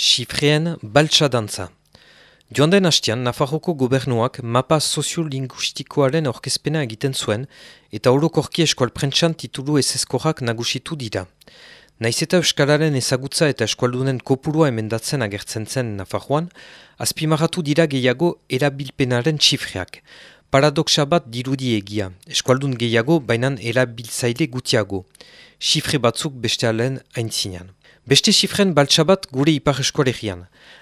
Xifreen baltsa dantza. Joan den hastian, Nafarroko gobernuak mapa soziolinguistikoaren orkezpena egiten zuen eta orokorki eskual prentsan titulu ezeskorak nagusitu dira. Naiz eta Euskalaren ezagutza eta eskualdunen kopurua emendatzen agertzen zen Nafarroan, azpimarratu dira gehiago erabilpenaren txifreak. Paradoxa bat dirudi egia, eskualdun gehiago bainan erabiltzaile gutiago. Xifre batzuk beste alen aintzinean. Beste sifren baltsabat gure ipar eskoalegian.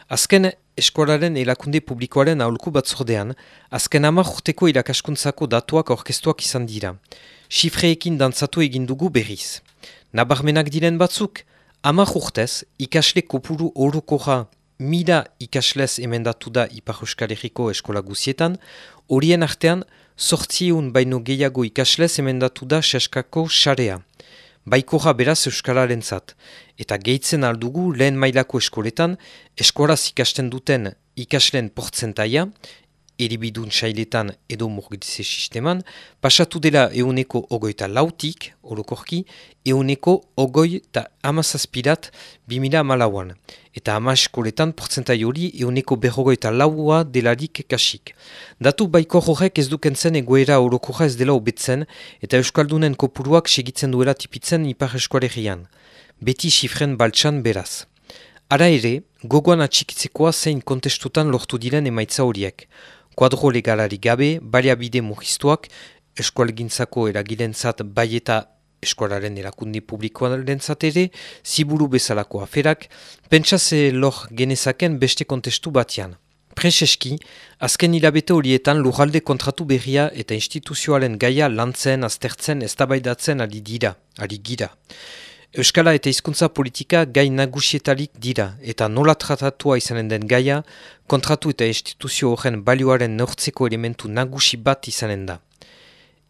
Azken eskolaren elakunde publikoaren aholku batzordean, azken ama urteko irakaskuntzako datuak orkestuak izan dira. Sifreekin dantzatu egin dugu berriz. Nabarmenak diren batzuk, ama urtez ikasle kopuru orokoja mila ikaslez emendatu da ipar eskoalegiko eskola guzietan, horien artean sortzieun baino gehiago ikaslez emendatu da seskako xarea baikoja beraz Euskararen zat. Eta gehitzen aldugu lehen mailako eskoletan, eskoraz ikasten duten ikasleen portzentaia, eribidun sailetan edo morgitze sisteman, pasatu dela euneko ogoita lautik, orokorki, euneko ogoi eta amazazpirat bimila malauan. Eta ama eskoletan portzentai hori euneko berrogoita laua delarik kasik. Datu baiko horrek ez dukentzen egoera orokorra ez dela obetzen eta euskaldunen kopuruak segitzen duela tipitzen ipar eskualegian. Beti sifren baltsan beraz. Ara ere, gogoan atxikitzekoa zein kontestutan lortu diren emaitza horiek kuadro gabe, baliabide mugistuak, eskualgintzako eragilentzat bai eta eskualaren erakundi publikoan ere, ziburu bezalako aferak, pentsaze lor genezaken beste kontestu batian. Prezeski, azken hilabete horietan lujalde kontratu berria eta instituzioaren gaia lantzen, aztertzen, eztabaidatzen ali dira, ali gira. Euskala eta hizkuntza politika gai nagusietalik dira eta nola tratatua izanen den gaia, kontratu eta instituzio horren balioaren nortzeko elementu nagusi bat izanen da.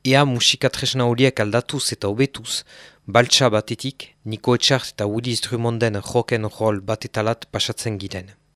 Ea musikatresna horiek aldatuz eta hobetuz, baltsa batetik, Niko Etxart eta Woody Drumonden joken rol batetalat pasatzen giren.